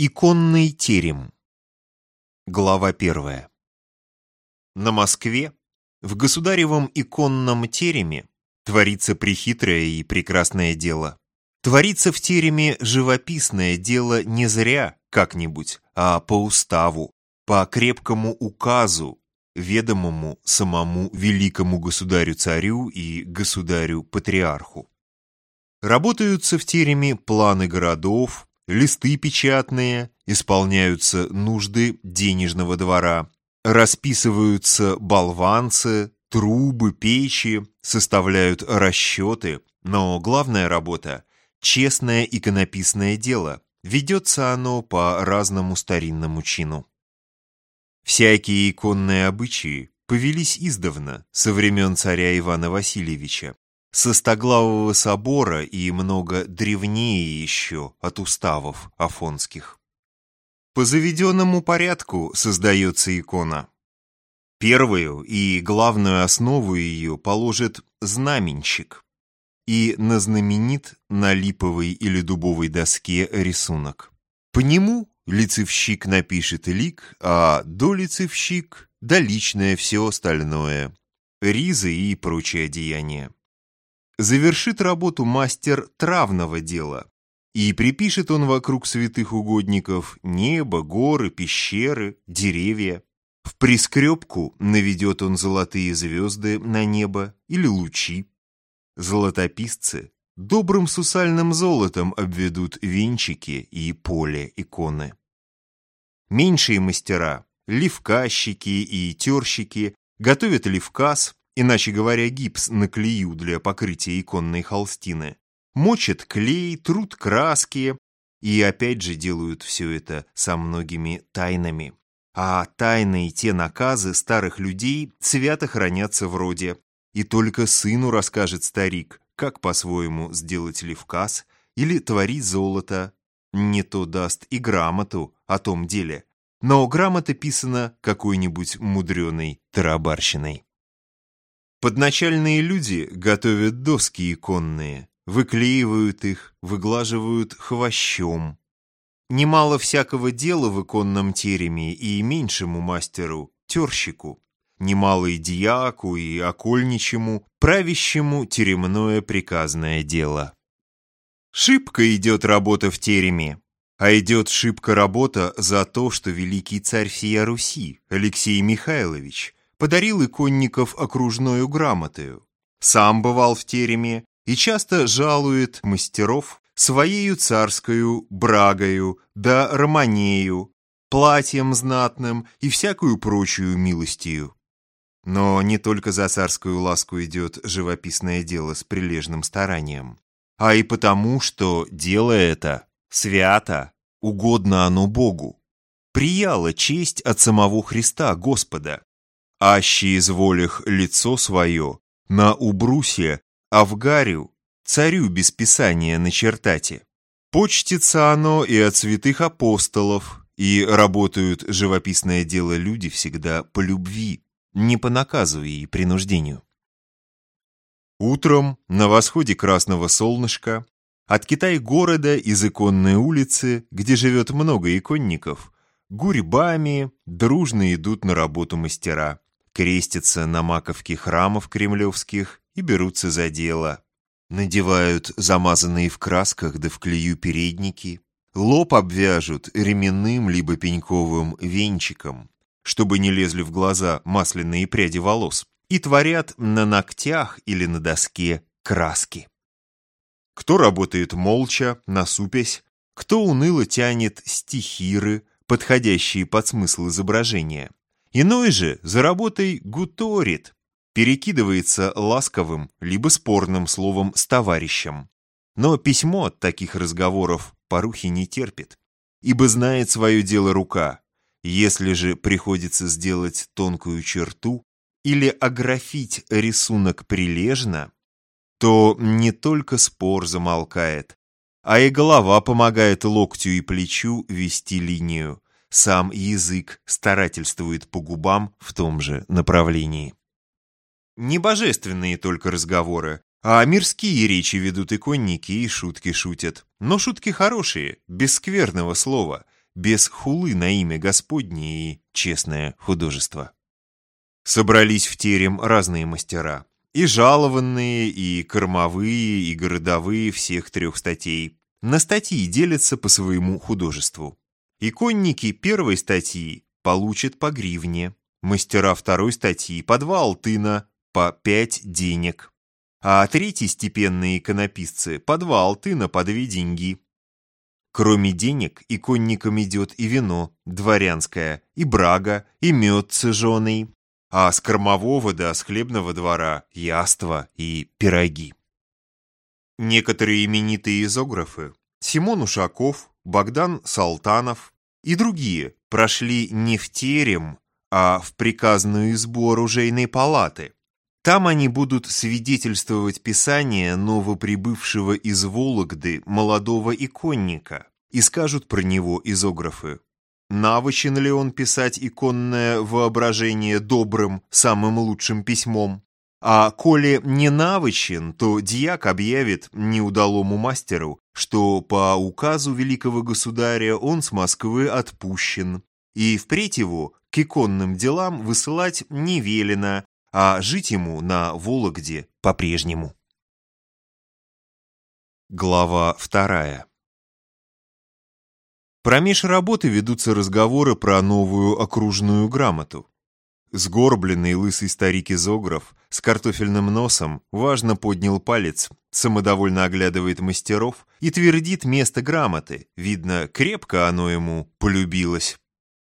Иконный терем. Глава первая. На Москве, в государевом иконном тереме, творится прихитрое и прекрасное дело. Творится в тереме живописное дело не зря как-нибудь, а по уставу, по крепкому указу, ведомому самому великому государю-царю и государю-патриарху. Работаются в тереме планы городов, листы печатные, исполняются нужды денежного двора, расписываются болванцы, трубы, печи, составляют расчеты, но главная работа – честное иконописное дело, ведется оно по разному старинному чину. Всякие иконные обычаи повелись издавна, со времен царя Ивана Васильевича, со Стоглавого собора и много древнее еще от уставов афонских. По заведенному порядку создается икона. Первую и главную основу ее положит знаменщик и назнаменит на липовой или дубовой доске рисунок. По нему лицевщик напишет лик, а долицевщик – да личное все остальное, ризы и прочие деяния завершит работу мастер травного дела, и припишет он вокруг святых угодников небо, горы, пещеры, деревья. В прискребку наведет он золотые звезды на небо или лучи. Золотописцы добрым сусальным золотом обведут венчики и поле иконы. Меньшие мастера, левкащики и терщики, готовят левкас, иначе говоря, гипс на клею для покрытия иконной холстины, мочат клей, труд краски и опять же делают все это со многими тайнами. А тайны и те наказы старых людей свято хранятся вроде «И только сыну расскажет старик, как по-своему сделать левкас или творить золото, не то даст и грамоту о том деле». Но грамота писана какой-нибудь мудреной тарабарщиной. Подначальные люди готовят доски иконные, выклеивают их, выглаживают хвощом. Немало всякого дела в иконном тереме и меньшему мастеру, терщику. Немало и дьяку, и окольничему, правящему теремное приказное дело. Шибко идет работа в тереме, а идет шибко работа за то, что великий царь всея Руси, Алексей Михайлович, подарил иконников окружную грамотою. Сам бывал в тереме и часто жалует мастеров своею царскою брагою да романею, платьем знатным и всякую прочую милостью. Но не только за царскую ласку идет живописное дело с прилежным старанием, а и потому, что дело это свято, угодно оно Богу. Прияло честь от самого Христа Господа, аще изволих лицо свое на убрусе Авгарю, царю без писания начертати. Почтится оно и от святых апостолов, и работают живописное дело люди всегда по любви, не по наказу и принуждению. Утром на восходе красного солнышка от Китай-города из иконной улицы, где живет много иконников, гурьбами дружно идут на работу мастера крестятся на маковке храмов кремлевских и берутся за дело. Надевают замазанные в красках да в клею передники, лоб обвяжут ременным либо пеньковым венчиком, чтобы не лезли в глаза масляные пряди волос, и творят на ногтях или на доске краски. Кто работает молча, насупясь, кто уныло тянет стихиры, подходящие под смысл изображения, Иной же за работой гуторит, перекидывается ласковым либо спорным словом с товарищем. Но письмо от таких разговоров порухи не терпит, ибо знает свое дело рука. Если же приходится сделать тонкую черту или ографить рисунок прилежно, то не только спор замолкает, а и голова помогает локтю и плечу вести линию, сам язык старательствует по губам в том же направлении. Не божественные только разговоры, а мирские речи ведут иконники и шутки шутят. Но шутки хорошие, без скверного слова, без хулы на имя Господне и честное художество. Собрались в терем разные мастера, и жалованные, и кормовые, и городовые всех трех статей. На статьи делятся по своему художеству. Иконники первой статьи получат по гривне, мастера второй статьи по два алтына, по пять денег, а третьи степенные иконописцы по два алтына по две деньги. Кроме денег, иконникам идет и вино дворянское, и брага, и мед цеженый, а с кормового да с хлебного двора яства и пироги. Некоторые именитые изографы Симон Ушаков, Богдан Салтанов и другие прошли не в терем, а в приказную избу оружейной палаты. Там они будут свидетельствовать писание новоприбывшего из Вологды молодого иконника и скажут про него изографы. Навычен ли он писать иконное воображение добрым, самым лучшим письмом? А коли не навычен, то дьяк объявит неудалому мастеру, что по указу великого государя он с Москвы отпущен, и впредь его к иконным делам высылать не велено, а жить ему на Вологде по-прежнему. Глава вторая Промеж работы ведутся разговоры про новую окружную грамоту. Сгорбленный лысый старик Изограф с картофельным носом важно поднял палец, самодовольно оглядывает мастеров и твердит место грамоты. Видно, крепко оно ему полюбилось.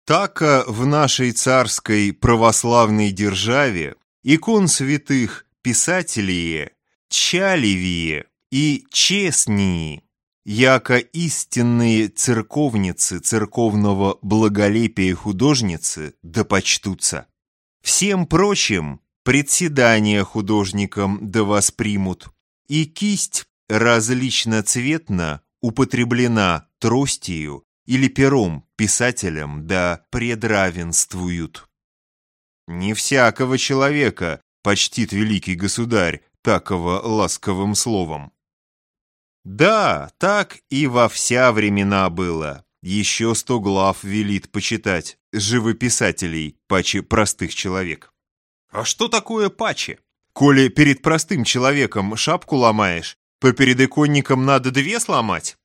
Така в нашей царской православной державе икон святых писателие, чаливее и честнее яко истинные церковницы церковного благолепия художницы да почтутся. Всем прочим председания художникам да воспримут, и кисть различно цветно употреблена тростью или пером писателям да предравенствуют. Не всякого человека почтит великий государь таково ласковым словом. Да, так и во вся времена было. Еще сто глав велит почитать живописателей, паче простых человек. А что такое паче? Коли перед простым человеком шапку ломаешь, то перед иконником надо две сломать.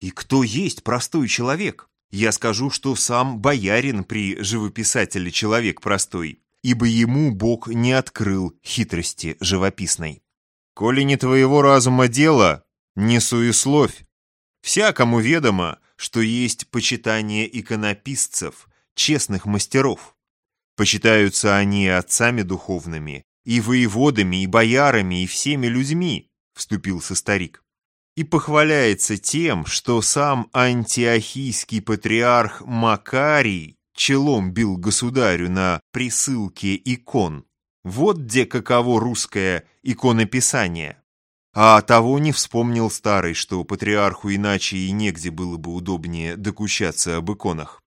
И кто есть простой человек? Я скажу, что сам боярин при живописателе человек простой, ибо ему Бог не открыл хитрости живописной. Коли не твоего разума дело, не суесловь. Всякому ведомо, что есть почитание иконописцев, честных мастеров. Почитаются они отцами духовными, и воеводами, и боярами, и всеми людьми, вступился старик. И похваляется тем, что сам антиохийский патриарх Макарий челом бил государю на присылке икон. Вот где каково русское иконописание. А того не вспомнил старый, что патриарху иначе и негде было бы удобнее докучаться об иконах.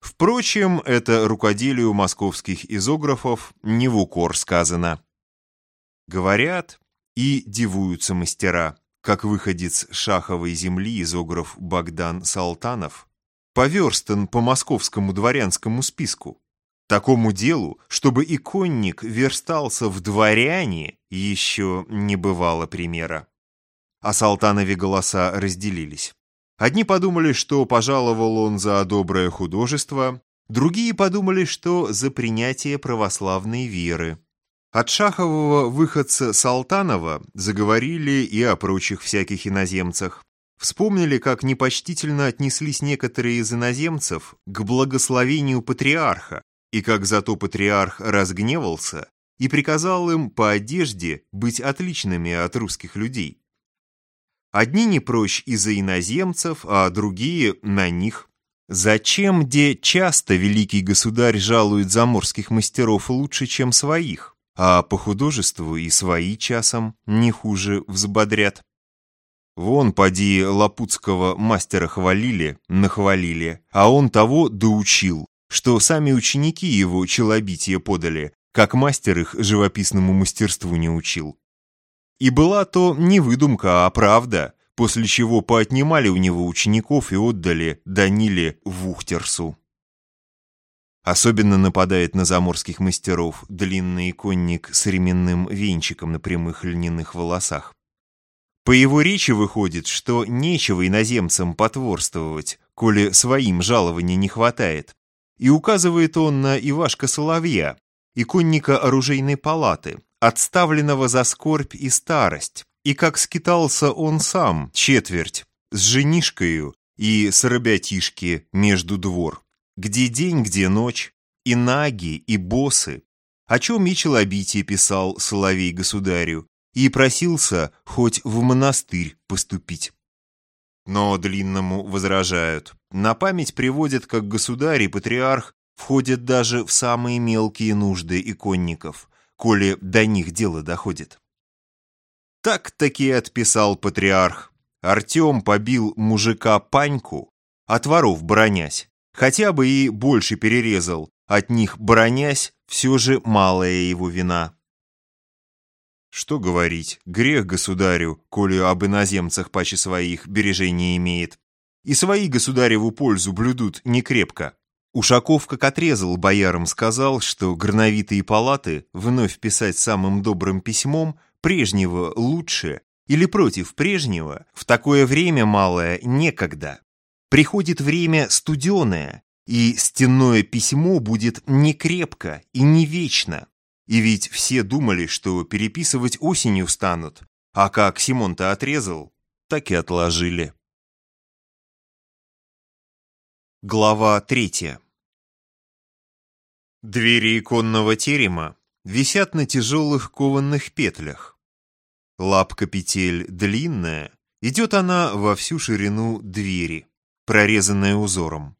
Впрочем, это рукоделию московских изографов не в укор сказано. Говорят и дивуются мастера, как выходец шаховой земли изограф Богдан Салтанов, поверстан по московскому дворянскому списку. Такому делу, чтобы иконник верстался в дворяне, еще не бывало примера. О Салтанове голоса разделились. Одни подумали, что пожаловал он за доброе художество, другие подумали, что за принятие православной веры. От шахового выходца Салтанова заговорили и о прочих всяких иноземцах. Вспомнили, как непочтительно отнеслись некоторые из иноземцев к благословению патриарха, и как зато патриарх разгневался и приказал им по одежде быть отличными от русских людей. Одни не прочь из-за иноземцев, а другие на них. Зачем, где часто великий государь жалует заморских мастеров лучше, чем своих, а по художеству и свои часом не хуже взбодрят? Вон, поди, лапутского мастера хвалили, нахвалили, а он того доучил, что сами ученики его челобитие подали, как мастер их живописному мастерству не учил. И была то не выдумка, а правда, после чего поотнимали у него учеников и отдали Даниле Вухтерсу. Особенно нападает на заморских мастеров длинный конник с ременным венчиком на прямых льняных волосах. По его речи выходит, что нечего иноземцам потворствовать, коли своим жалований не хватает. И указывает он на Ивашка Соловья, иконника оружейной палаты, отставленного за скорбь и старость, и как скитался он сам, четверть, с женишкою и с ребятишки между двор, где день, где ночь, и наги, и босы, о чем и Челобитие писал Соловей государю, и просился хоть в монастырь поступить. Но длинному возражают. На память приводят, как государь и патриарх входят даже в самые мелкие нужды иконников, коли до них дело доходит. Так-таки отписал патриарх. Артем побил мужика Паньку, от воров бронясь, хотя бы и больше перерезал, от них бронясь, все же малая его вина. Что говорить, грех государю, коли об иноземцах паче своих бережей не имеет. И свои государеву пользу блюдут не крепко. Ушаков, как отрезал боярам, сказал, что горновитые палаты вновь писать самым добрым письмом прежнего лучше или против прежнего в такое время малое некогда. Приходит время студеное, и стенное письмо будет не крепко и не вечно. И ведь все думали, что переписывать осенью станут, а как Симон-то отрезал, так и отложили. Глава третья Двери иконного терема висят на тяжелых кованных петлях. Лапка петель длинная, идет она во всю ширину двери, прорезанная узором.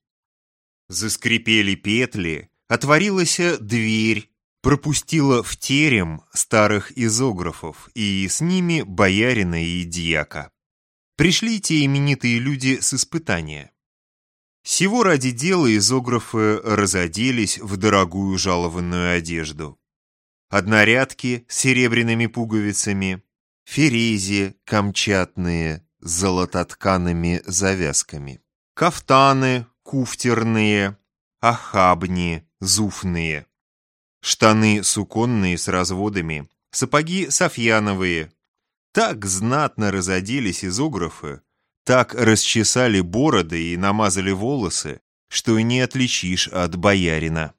Заскрипели петли, отворилась дверь, пропустила в терем старых изографов и с ними боярина и дьяка. Пришли те именитые люди с испытания. Всего ради дела изографы разоделись в дорогую жалованную одежду. Однорядки с серебряными пуговицами, ферези камчатные с золототкаными завязками, кафтаны куфтерные, ахабни зуфные, штаны суконные с разводами, сапоги софьяновые. Так знатно разоделись изографы, так расчесали бороды и намазали волосы, что и не отличишь от боярина.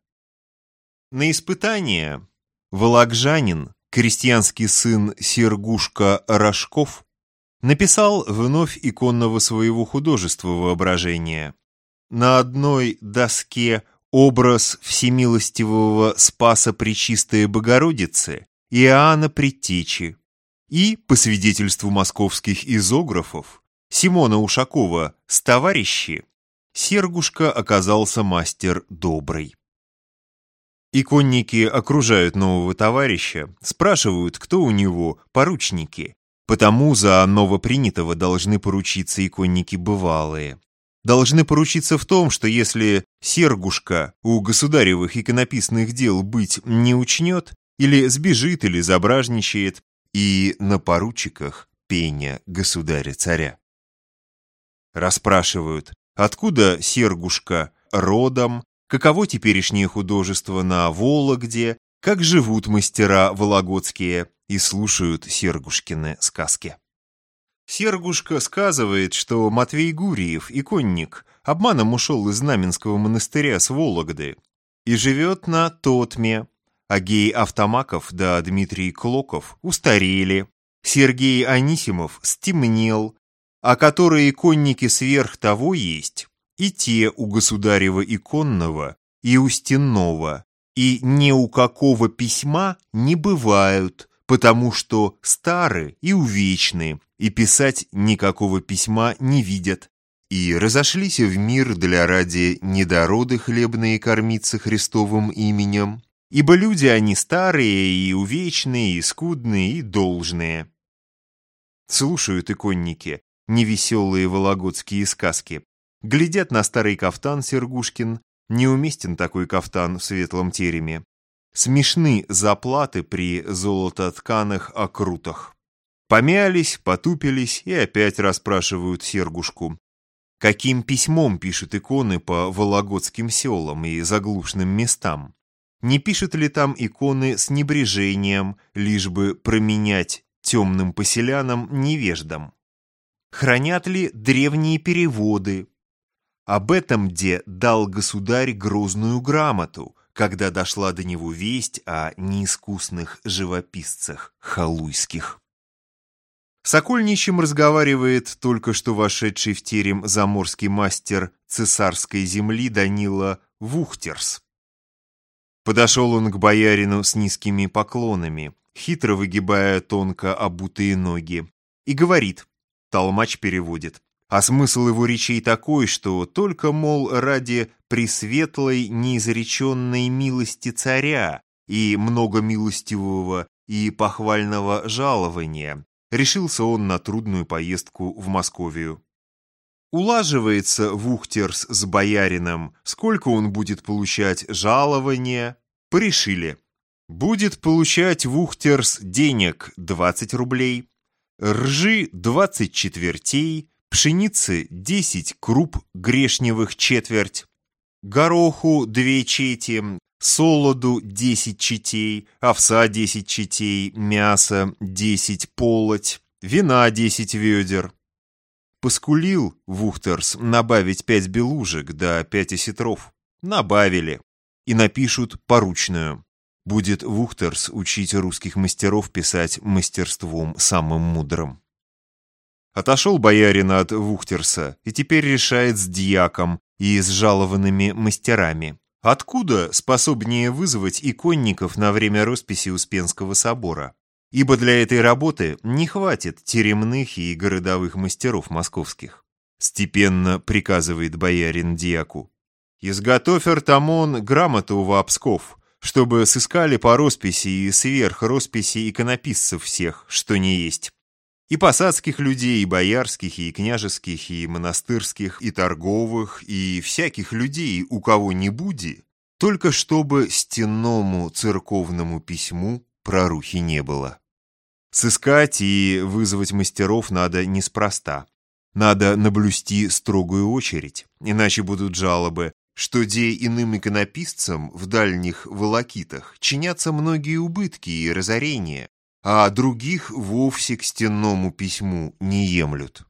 На испытание Вологжанин, крестьянский сын Сергушка Рожков, написал вновь иконного своего художества воображения. На одной доске образ всемилостивого Спаса Пречистой Богородицы Иоанна Предтечи и, по свидетельству московских изографов, Симона Ушакова с товарищи, Сергушка оказался мастер добрый. Иконники окружают нового товарища, спрашивают, кто у него поручники, потому за новопринятого должны поручиться иконники бывалые должны поручиться в том, что если Сергушка у государевых иконописных дел быть не учнет, или сбежит, или забражничает, и на поручиках пеня государя-царя. Расспрашивают, откуда Сергушка родом, каково теперешнее художество на Вологде, как живут мастера вологодские, и слушают Сергушкины сказки. Сергушка сказывает, что Матвей Гуриев, иконник, обманом ушел из Знаменского монастыря с Вологды и живет на Тотме. Агей Автомаков да Дмитрий Клоков устарели. Сергей Анисимов стемнел, а которые иконники сверх того есть, и те у государева иконного, и у стенного, и ни у какого письма не бывают, потому что стары и увечны, и писать никакого письма не видят, и разошлись в мир для ради недороды хлебные кормиться Христовым именем, ибо люди они старые и увечные, и скудные, и должные. Слушают иконники невеселые вологодские сказки, глядят на старый кафтан Сергушкин, неуместен такой кафтан в светлом тереме, смешны заплаты при золототканых окрутах. Помялись, потупились и опять расспрашивают Сергушку. Каким письмом пишут иконы по вологодским селам и заглушным местам? Не пишут ли там иконы с небрежением, лишь бы променять темным поселянам невеждам? Хранят ли древние переводы? Об этом где дал государь грозную грамоту, когда дошла до него весть о неискусных живописцах халуйских. Сокольничем разговаривает только что вошедший в терем заморский мастер цесарской земли Данила Вухтерс. Подошел он к боярину с низкими поклонами, хитро выгибая тонко обутые ноги, и говорит, толмач переводит, а смысл его речей такой, что только, мол, ради пресветлой неизреченной милости царя и многомилостивого и похвального жалования решился он на трудную поездку в Московию. Улаживается Вухтерс с боярином, сколько он будет получать жалования, порешили. Будет получать Вухтерс денег 20 рублей, ржи 20 четвертей, пшеницы 10 круп грешневых четверть, гороху 2 чети, солоду 10 четей, овса 10 четей, мясо 10 полоть, вина 10 ведер. Поскулил Вухтерс набавить пять белужек да пять осетров. Набавили. И напишут поручную. Будет Вухтерс учить русских мастеров писать мастерством самым мудрым. Отошел боярин от Вухтерса и теперь решает с дьяком и с жалованными мастерами. Откуда способнее вызвать иконников на время росписи Успенского собора? ибо для этой работы не хватит теремных и городовых мастеров московских. Степенно приказывает боярин дьяку. Изготовь артамон грамоту в Псков, чтобы сыскали по росписи и сверх росписи иконописцев всех, что не есть. И посадских людей, и боярских, и княжеских, и монастырских, и торговых, и всяких людей, у кого не буди, только чтобы стенному церковному письму прорухи не было. Сыскать и вызвать мастеров надо неспроста. Надо наблюсти строгую очередь, иначе будут жалобы, что де иным иконописцам в дальних волокитах чинятся многие убытки и разорения, а других вовсе к стенному письму не емлют.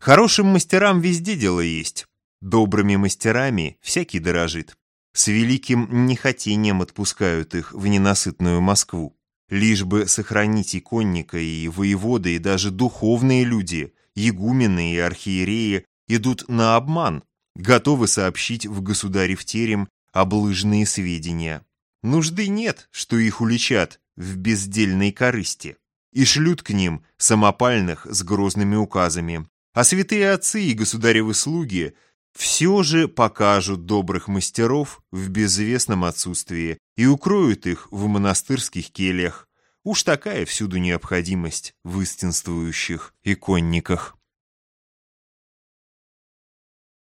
Хорошим мастерам везде дело есть. Добрыми мастерами всякий дорожит. С великим нехотением отпускают их в ненасытную Москву. Лишь бы сохранить иконника и воеводы, и даже духовные люди, игумены и архиереи идут на обман, готовы сообщить в государев терем облыжные сведения. Нужды нет, что их уличат в бездельной корысти, и шлют к ним самопальных с грозными указами. А святые отцы и государевы слуги все же покажут добрых мастеров в безвестном отсутствии и укроют их в монастырских кельях. Уж такая всюду необходимость в истинствующих иконниках.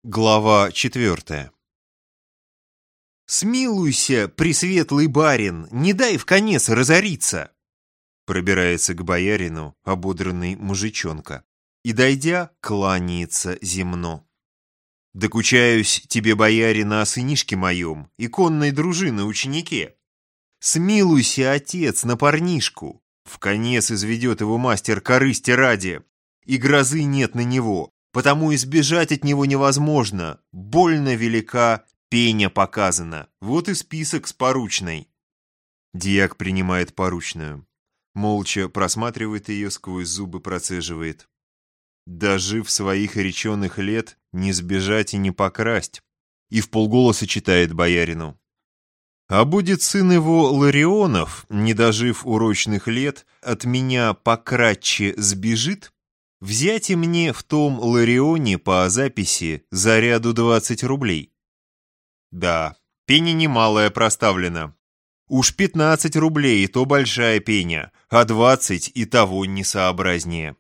Глава четвертая «Смилуйся, пресветлый барин, не дай в конец разориться!» Пробирается к боярину ободранный мужичонка и, дойдя, кланяется земно. Докучаюсь тебе, боярина, о сынишке моем, иконной дружины ученике. Смилуйся, отец, на парнишку. В конец изведет его мастер корысти ради, и грозы нет на него, потому избежать от него невозможно. Больно велика пеня показана. Вот и список с поручной. Диак принимает поручную. Молча просматривает ее, сквозь зубы процеживает. Дожив своих реченых лет, не сбежать и не покрасть. И в полголоса читает боярину. А будет сын его Ларионов, не дожив урочных лет, от меня пократче сбежит? Взять и мне в том Ларионе по записи заряду двадцать рублей. Да, пеня немалая проставлена. Уж пятнадцать рублей, то большая пеня, а двадцать и того несообразнее.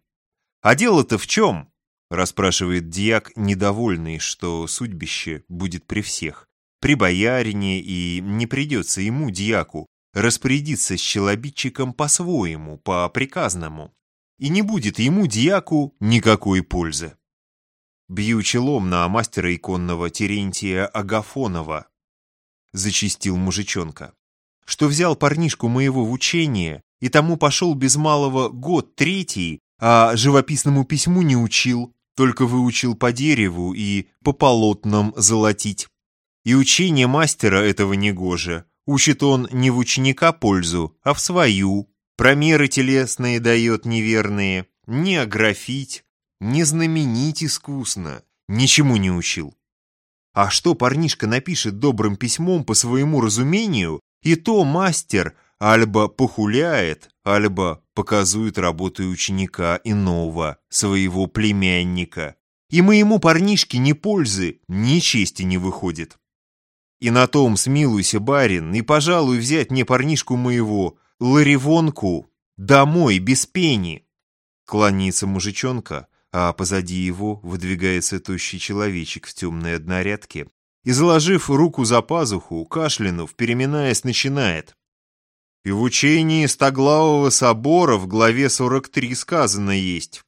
«А дело-то в чем?» – расспрашивает дьяк, недовольный, что судьбище будет при всех. При боярине и не придется ему, дьяку, распорядится с челобитчиком по-своему, по-приказному, и не будет ему, дьяку, никакой пользы. Бью челом на мастера иконного Терентия Агафонова, зачистил мужичонка, что взял парнишку моего в учение и тому пошел без малого год третий, а живописному письму не учил, только выучил по дереву и по полотнам золотить. И учение мастера этого негоже. Учит он не в ученика пользу, а в свою. Промеры телесные дает неверные, не ографить, не знаменить искусно. Ничему не учил. А что парнишка напишет добрым письмом по своему разумению, и то мастер альбо похуляет, альбо показует работу ученика иного, своего племянника. И моему парнишке ни пользы, ни чести не выходит. И на том смилуйся, барин, и, пожалуй, взять мне парнишку моего, ларивонку, домой, без пени. Кланяется мужичонка, а позади его выдвигается тощий человечек в темной однорядке и, заложив руку за пазуху, кашлянув, переминаясь, начинает. И в учении Стоглавого собора в главе 43 сказано есть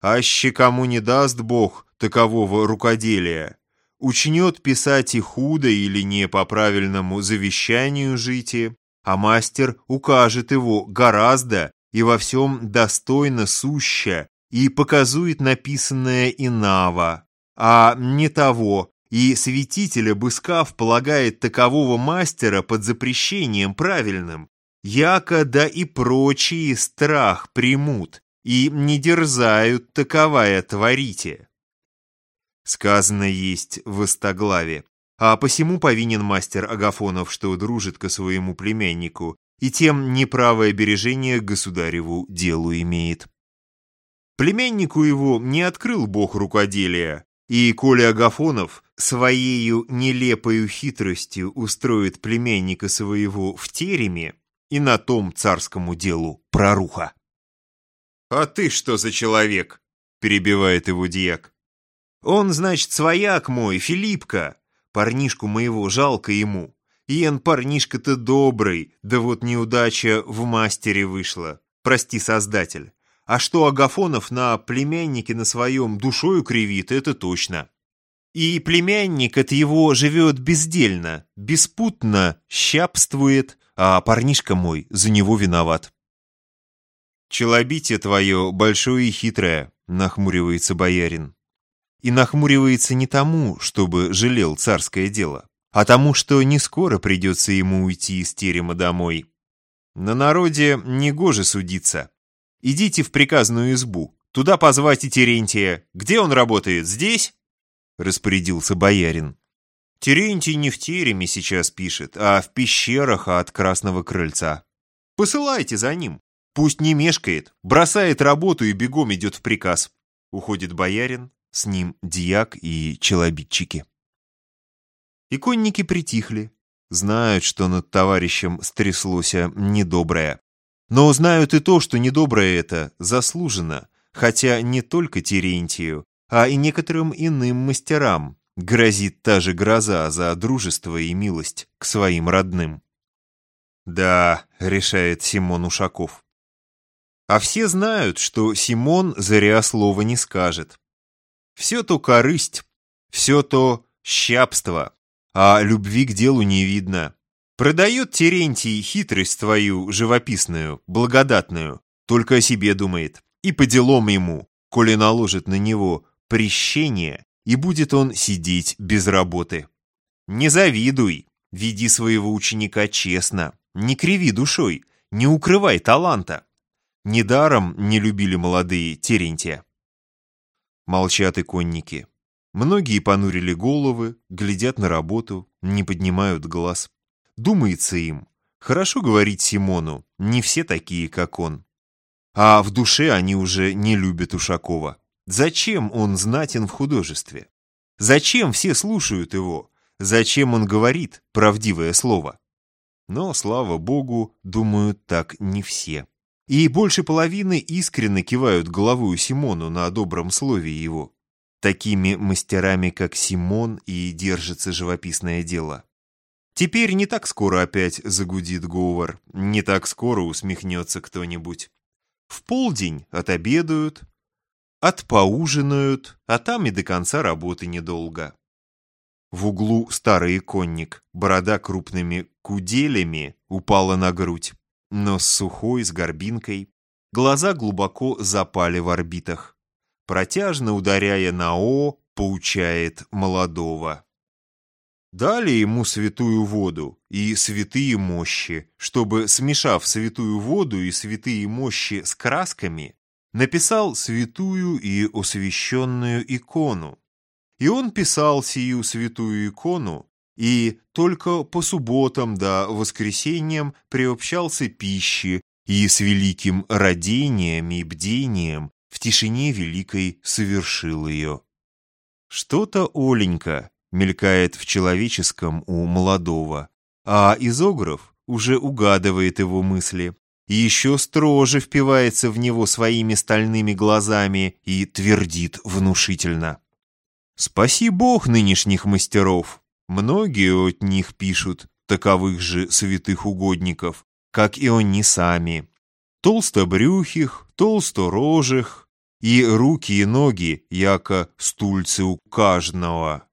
«Аще кому не даст Бог такового рукоделия, учнет писать и худо или не по правильному завещанию житие, а мастер укажет его гораздо и во всем достойно суща и показует написанное инаво, а не того, и святителя Быскав полагает такового мастера под запрещением правильным, яко да и прочие страх примут, и не дерзают таковая творите. Сказано есть в Остоглаве, а посему повинен мастер Агафонов, что дружит ко своему племяннику, и тем неправое бережение государеву делу имеет. Племяннику его не открыл бог рукоделия, и коли Агафонов своею нелепою хитростью устроит племянника своего в тереме, и на том царскому делу проруха. «А ты что за человек?» — перебивает его дьяк. «Он, значит, свояк мой, Филиппка. Парнишку моего жалко ему. Иен парнишка-то добрый, да вот неудача в мастере вышла. Прости, создатель. А что Агафонов на племяннике на своем душою кривит, это точно. И племянник от его живет бездельно, беспутно, щапствует, а парнишка мой за него виноват. «Челобитие твое большое и хитрое», — нахмуривается боярин. И нахмуривается не тому, чтобы жалел царское дело, а тому, что не скоро придется ему уйти из терема домой. На народе негоже судиться. Идите в приказную избу, туда позвать Терентия. Где он работает, здесь?» — распорядился боярин. Терентий не в тереме сейчас пишет, а в пещерах от Красного Крыльца. Посылайте за ним. Пусть не мешкает, бросает работу и бегом идет в приказ. Уходит боярин, с ним дьяк и челобитчики. Иконники притихли, знают, что над товарищем стряслося недоброе. Но знают и то, что недоброе это заслужено, хотя не только Терентию, а и некоторым иным мастерам, грозит та же гроза за дружество и милость к своим родным. «Да», — решает Симон Ушаков. А все знают, что Симон зря слова не скажет. Все то корысть, все то щапство, а любви к делу не видно. Продает Терентий хитрость твою живописную, благодатную, только о себе думает, и по делам ему, коли наложит на него прещение, и будет он сидеть без работы. Не завидуй, веди своего ученика честно, не криви душой, не укрывай таланта. Недаром не любили молодые Терентия. Молчат и конники. Многие понурили головы, глядят на работу, не поднимают глаз. Думается им, хорошо говорить Симону, не все такие, как он. А в душе они уже не любят Ушакова. Зачем он знатен в художестве? Зачем все слушают его? Зачем он говорит правдивое слово? Но, слава богу, думают так не все. И больше половины искренне кивают головой Симону на добром слове его. Такими мастерами, как Симон, и держится живописное дело. Теперь не так скоро опять загудит говор, не так скоро усмехнется кто-нибудь. В полдень отобедают, отпоужинают, а там и до конца работы недолго. В углу старый иконник, борода крупными куделями упала на грудь, нос сухой, с горбинкой, глаза глубоко запали в орбитах. Протяжно ударяя на «о», поучает молодого. Дали ему святую воду и святые мощи, чтобы, смешав святую воду и святые мощи с красками, написал святую и освященную икону. И он писал сию святую икону, и только по субботам да воскресеньям приобщался пищи и с великим родением и бдением в тишине великой совершил ее. Что-то Оленька мелькает в человеческом у молодого, а изограф уже угадывает его мысли и еще строже впивается в него своими стальными глазами и твердит внушительно. «Спаси Бог нынешних мастеров! Многие от них пишут таковых же святых угодников, как и они сами. Толстобрюхих, толсторожих, и руки и ноги, яко стульцы у каждого.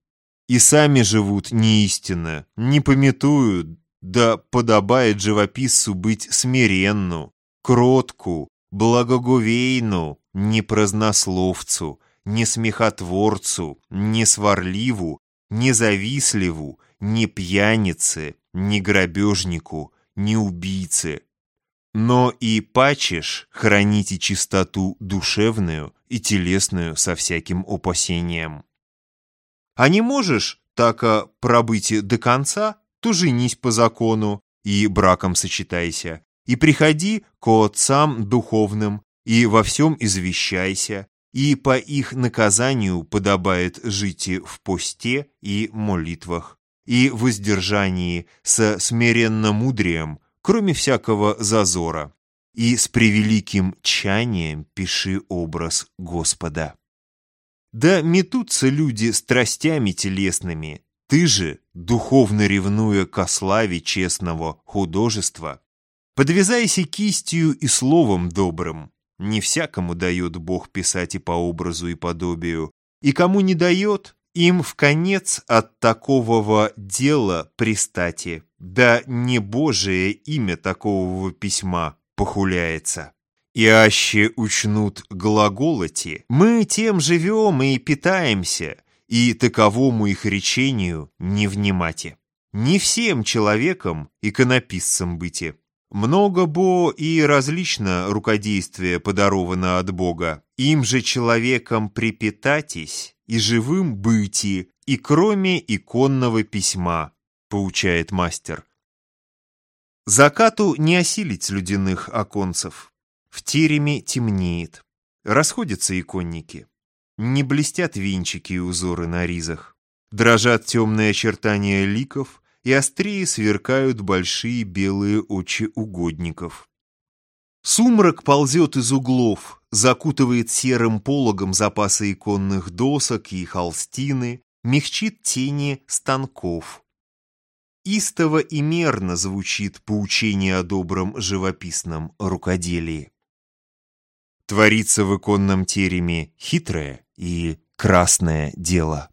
И сами живут неистинно, не пометуют, да подобает живописцу быть смиренну, кротку, благоговейну, не празднословцу, не смехотворцу, не сварливу, не завистливу, не пьянице, не грабежнику, не убийце, но и пачешь храните чистоту душевную и телесную со всяким опасением. А не можешь так пробыть до конца, то женись по закону и браком сочетайся, и приходи к отцам духовным, и во всем извещайся, и по их наказанию подобает жить в посте и молитвах, и воздержании со смиренно-мудрием, кроме всякого зазора, и с превеликим чанием пиши образ Господа. Да метутся люди страстями телесными, ты же, духовно ревнуя ко славе честного художества, подвязайся кистью и словом добрым. Не всякому дает Бог писать и по образу и подобию, и кому не дает, им в конец от такового дела пристати, да не Божие имя такового письма похуляется. И аще учнут глаголоти, мы тем живем и питаемся, и таковому их речению не внимате. Не всем человеком иконописцем быти. Много бо и различно рукодействие подаровано от Бога. Им же человеком припитатись и живым быти, и кроме иконного письма, поучает мастер. Закату не осилить людяных оконцев. В тереме темнеет. Расходятся иконники. Не блестят венчики и узоры на ризах. Дрожат темные очертания ликов, и острее сверкают большие белые очи угодников. Сумрак ползет из углов, закутывает серым пологом запасы иконных досок и холстины, мягчит тени станков. Истово и мерно звучит поучение о добром живописном рукоделии. Творится в иконном тереме хитрое и красное дело.